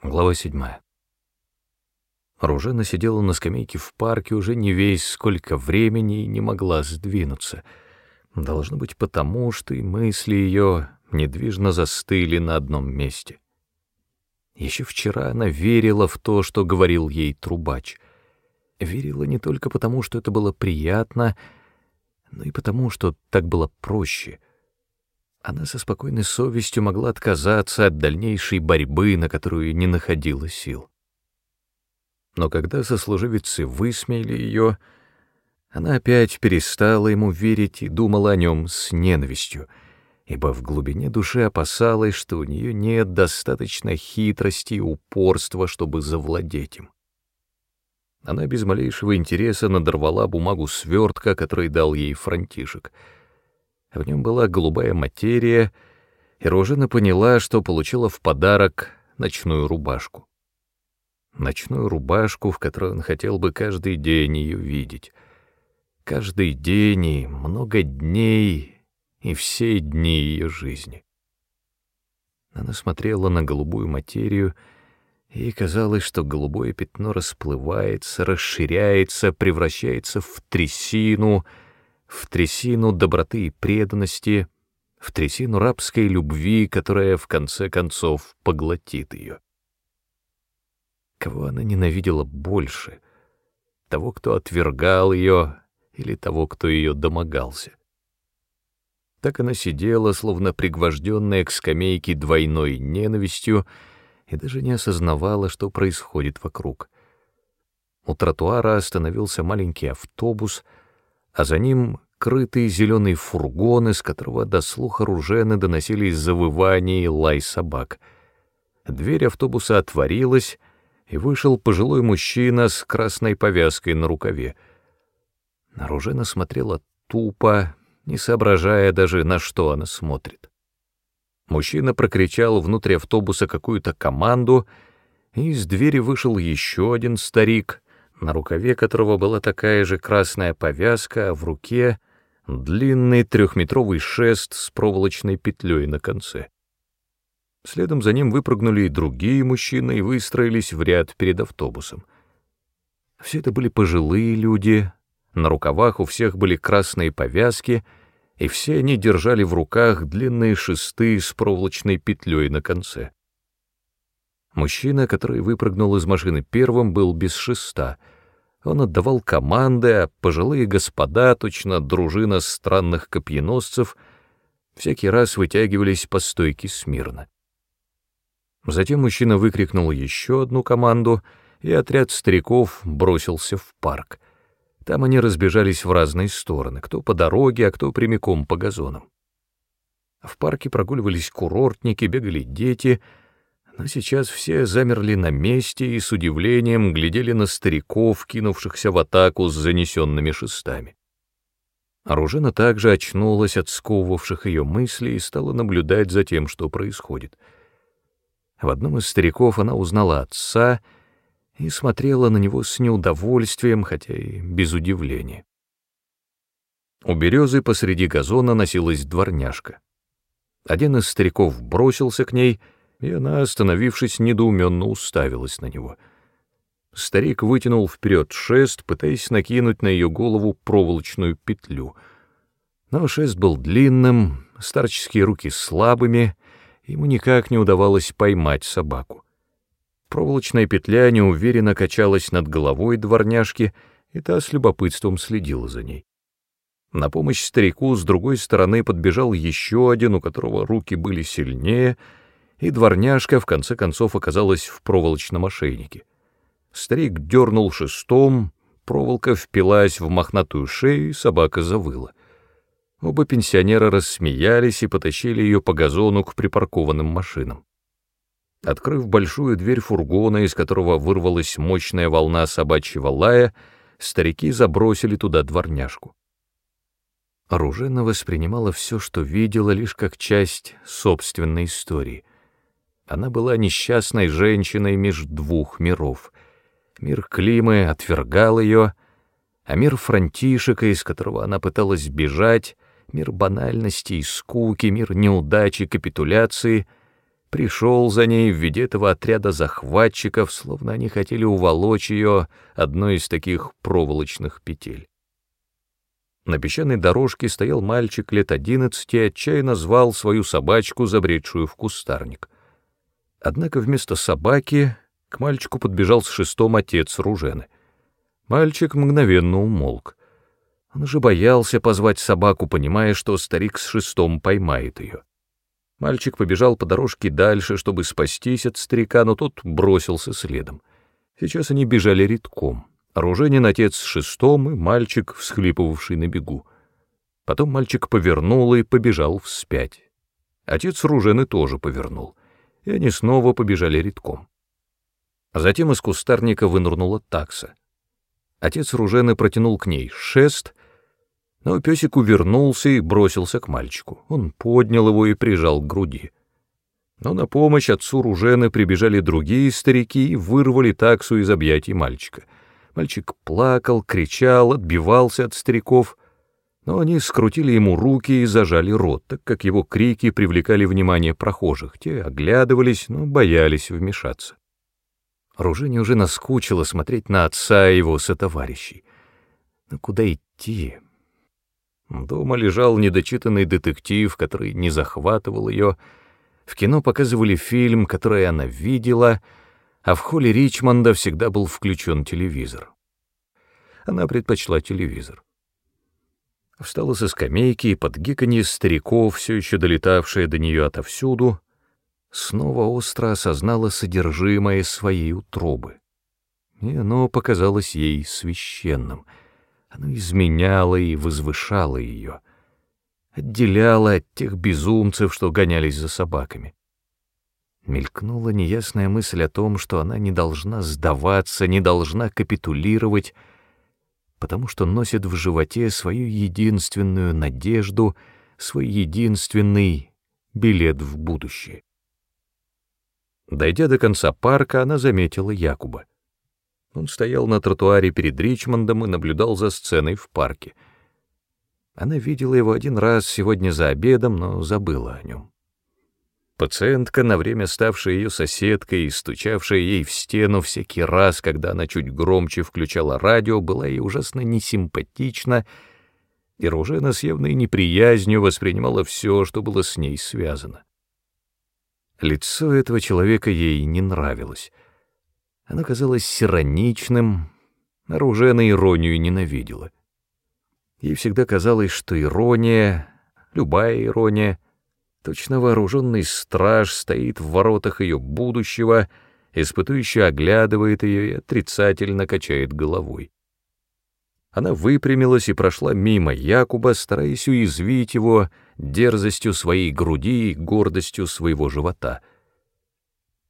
Глава 7. Ружена сидела на скамейке в парке уже не весь сколько времени и не могла сдвинуться. Должно быть потому, что и мысли ее недвижно застыли на одном месте. Еще вчера она верила в то, что говорил ей трубач. Верила не только потому, что это было приятно, но и потому, что так было проще — она со спокойной совестью могла отказаться от дальнейшей борьбы, на которую не находила сил. Но когда сослуживицы высмеяли ее, она опять перестала ему верить и думала о нем с ненавистью, ибо в глубине души опасалась, что у нее нет достаточно хитрости и упорства, чтобы завладеть им. Она без малейшего интереса надорвала бумагу свертка, который дал ей Франтишек — в нем была голубая материя, и Ружина поняла, что получила в подарок ночную рубашку. Ночную рубашку, в которой он хотел бы каждый день ее видеть. Каждый день и много дней, и все дни ее жизни. Она смотрела на голубую материю, и казалось, что голубое пятно расплывается, расширяется, превращается в трясину — в трясину доброты и преданности, в трясину рабской любви, которая в конце концов поглотит ее. Кого она ненавидела больше? Того, кто отвергал ее, или того, кто ее домогался? Так она сидела, словно пригвожденная к скамейке двойной ненавистью, и даже не осознавала, что происходит вокруг. У тротуара остановился маленький автобус — а за ним крытый зеленый фургон, из которого до слуха Ружены доносились завывания и лай собак. Дверь автобуса отворилась, и вышел пожилой мужчина с красной повязкой на рукаве. Ружена смотрела тупо, не соображая даже, на что она смотрит. Мужчина прокричал внутри автобуса какую-то команду, и из двери вышел еще один старик — на рукаве которого была такая же красная повязка, а в руке длинный трехметровый шест с проволочной петлей на конце. Следом за ним выпрыгнули и другие мужчины и выстроились в ряд перед автобусом. Все это были пожилые люди, на рукавах у всех были красные повязки, и все они держали в руках длинные шесты с проволочной петлей на конце. Мужчина, который выпрыгнул из машины первым, был без шеста. Он отдавал команды, а пожилые господа, точно дружина странных копьеносцев, всякий раз вытягивались по стойке смирно. Затем мужчина выкрикнул еще одну команду, и отряд стариков бросился в парк. Там они разбежались в разные стороны, кто по дороге, а кто прямиком по газонам. В парке прогуливались курортники, бегали дети — но сейчас все замерли на месте и с удивлением глядели на стариков, кинувшихся в атаку с занесенными шестами. Оружена также очнулась от сковывавших ее мыслей и стала наблюдать за тем, что происходит. В одном из стариков она узнала отца и смотрела на него с неудовольствием, хотя и без удивления. У березы посреди газона носилась дворняжка. Один из стариков бросился к ней — и она, остановившись, недоуменно уставилась на него. Старик вытянул вперед шест, пытаясь накинуть на ее голову проволочную петлю. Но шест был длинным, старческие руки слабыми, ему никак не удавалось поймать собаку. Проволочная петля неуверенно качалась над головой дворняжки, и та с любопытством следила за ней. На помощь старику с другой стороны подбежал еще один, у которого руки были сильнее — и дворняжка в конце концов оказалась в проволочном ошейнике. Старик дернул шестом, проволока впилась в мохнатую шею, и собака завыла. Оба пенсионера рассмеялись и потащили ее по газону к припаркованным машинам. Открыв большую дверь фургона, из которого вырвалась мощная волна собачьего лая, старики забросили туда дворняжку. Оружена воспринимала все, что видела, лишь как часть собственной истории. Она была несчастной женщиной меж двух миров. Мир Климы отвергал ее, а мир Франтишека, из которого она пыталась бежать, мир банальности и скуки, мир неудачи, капитуляции, пришел за ней в виде этого отряда захватчиков, словно они хотели уволочь ее одной из таких проволочных петель. На песчаной дорожке стоял мальчик лет одиннадцати и отчаянно звал свою собачку, забредшую в кустарник. Однако вместо собаки к мальчику подбежал с шестом отец Ружены. Мальчик мгновенно умолк. Он же боялся позвать собаку, понимая, что старик с шестом поймает ее. Мальчик побежал по дорожке дальше, чтобы спастись от старика, но тот бросился следом. Сейчас они бежали редком. Оруженин отец с шестом и мальчик, всхлипывавший на бегу. Потом мальчик повернул и побежал вспять. Отец Ружены тоже повернул, и они снова побежали редком. Затем из кустарника вынырнула такса. Отец Ружены протянул к ней шест, но песик увернулся и бросился к мальчику. Он поднял его и прижал к груди. Но на помощь отцу Ружены прибежали другие старики и вырвали таксу из объятий мальчика. Мальчик плакал, кричал, отбивался от стариков, но они скрутили ему руки и зажали рот, так как его крики привлекали внимание прохожих. Те оглядывались, но боялись вмешаться. Ружене уже наскучило смотреть на отца и его сотоварищей. Но куда идти? Дома лежал недочитанный детектив, который не захватывал ее. В кино показывали фильм, который она видела, а в холле Ричмонда всегда был включен телевизор. Она предпочла телевизор. Встала со скамейки и под гиканье стариков, все еще долетавшее до нее отовсюду, снова остро осознала содержимое своей утробы. И оно показалось ей священным — оно изменяло и возвышало ее, отделяло от тех безумцев, что гонялись за собаками. Мелькнула неясная мысль о том, что она не должна сдаваться, не должна капитулировать, потому что носит в животе свою единственную надежду, свой единственный билет в будущее. Дойдя до конца парка, она заметила Якуба. Он стоял на тротуаре перед Ричмондом и наблюдал за сценой в парке. Она видела его один раз сегодня за обедом, но забыла о нем. Пациентка, на время ставшая ее соседкой и стучавшая ей в стену всякий раз, когда она чуть громче включала радио, была ей ужасно несимпатична, и Ружена с явной неприязнью воспринимала все, что было с ней связано. Лицо этого человека ей не нравилось — оно казалось сироничным, а Ружена иронию ненавидела. Ей всегда казалось, что ирония, любая ирония, точно вооруженный страж стоит в воротах ее будущего, испытующе оглядывает ее и отрицательно качает головой. Она выпрямилась и прошла мимо Якуба, стараясь уязвить его дерзостью своей груди и гордостью своего живота.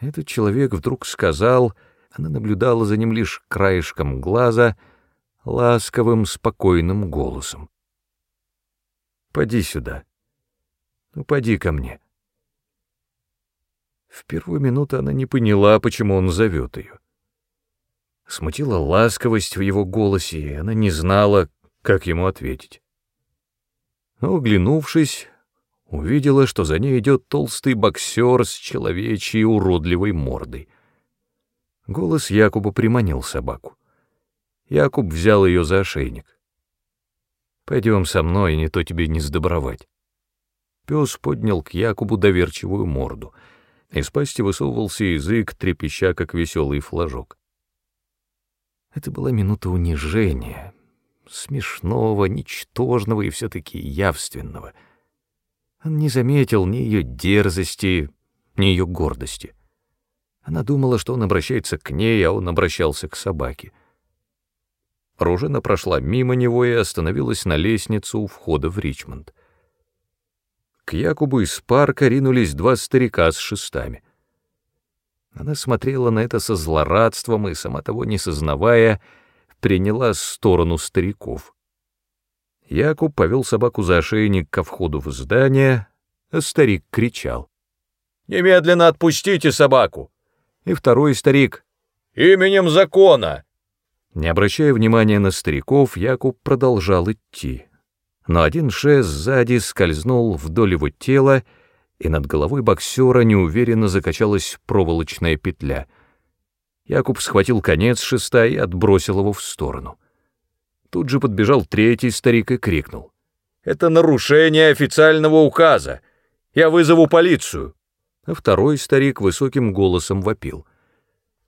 Этот человек вдруг сказал — она наблюдала за ним лишь краешком глаза, ласковым, спокойным голосом. «Поди сюда. Ну, поди ко мне». В первую минуту она не поняла, почему он зовет ее. Смутила ласковость в его голосе, и она не знала, как ему ответить. Но, оглянувшись, увидела, что за ней идет толстый боксер с человечьей уродливой мордой — Голос Якуба приманил собаку. Якуб взял ее за ошейник. «Пойдем со мной, не то тебе не сдобровать». Пес поднял к Якубу доверчивую морду. Из пасти высовывался язык, трепеща, как веселый флажок. Это была минута унижения, смешного, ничтожного и все-таки явственного. Он не заметил ни ее дерзости, ни ее гордости. Она думала, что он обращается к ней, а он обращался к собаке. Ружена прошла мимо него и остановилась на лестницу у входа в Ричмонд. К Якубу из парка ринулись два старика с шестами. Она смотрела на это со злорадством и, сама того не сознавая, приняла сторону стариков. Якуб повел собаку за ошейник ко входу в здание, а старик кричал. «Немедленно отпустите собаку! и второй старик «Именем закона!» Не обращая внимания на стариков, Якуб продолжал идти. Но один шест сзади скользнул вдоль его тела и над головой боксера неуверенно закачалась проволочная петля. Якуб схватил конец шеста и отбросил его в сторону. Тут же подбежал третий старик и крикнул. «Это нарушение официального указа! Я вызову полицию!» А второй старик высоким голосом вопил.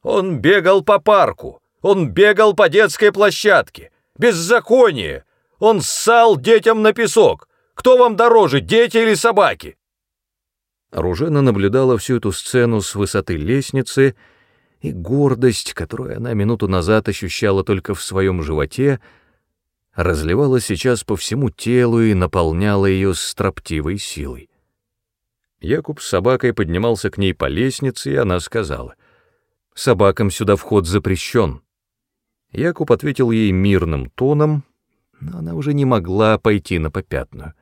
«Он бегал по парку! Он бегал по детской площадке! Беззаконие! Он ссал детям на песок! Кто вам дороже, дети или собаки?» Ружена наблюдала всю эту сцену с высоты лестницы, и гордость, которую она минуту назад ощущала только в своем животе, разливалась сейчас по всему телу и наполняла ее строптивой силой. Якуб с собакой поднимался к ней по лестнице, и она сказала, «Собакам сюда вход запрещен». Якуб ответил ей мирным тоном, но она уже не могла пойти на попятную.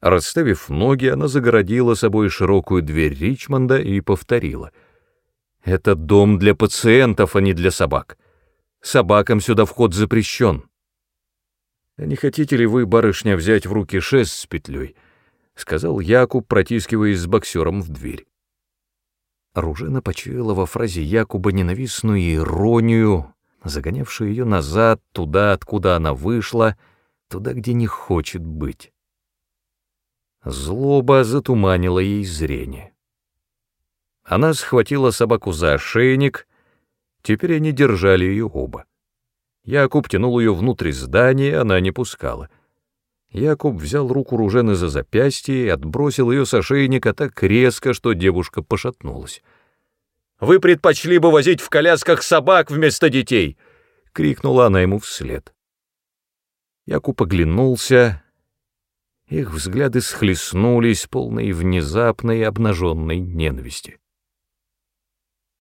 Расставив ноги, она загородила собой широкую дверь Ричмонда и повторила. «Это дом для пациентов, а не для собак. Собакам сюда вход запрещен». «А «Не хотите ли вы, барышня, взять в руки шест с петлей?» — сказал Якуб, протискиваясь с боксером в дверь. Ружена почуяла во фразе Якуба ненавистную иронию, загонявшую ее назад, туда, откуда она вышла, туда, где не хочет быть. Злоба затуманила ей зрение. Она схватила собаку за ошейник, теперь они держали ее оба. Якуб тянул ее внутрь здания, она не пускала. Якуб взял руку Ружены за запястье и отбросил ее с ошейника так резко, что девушка пошатнулась. «Вы предпочли бы возить в колясках собак вместо детей!» — крикнула она ему вслед. Якуб оглянулся, их взгляды схлестнулись, полной внезапной обнаженной ненависти.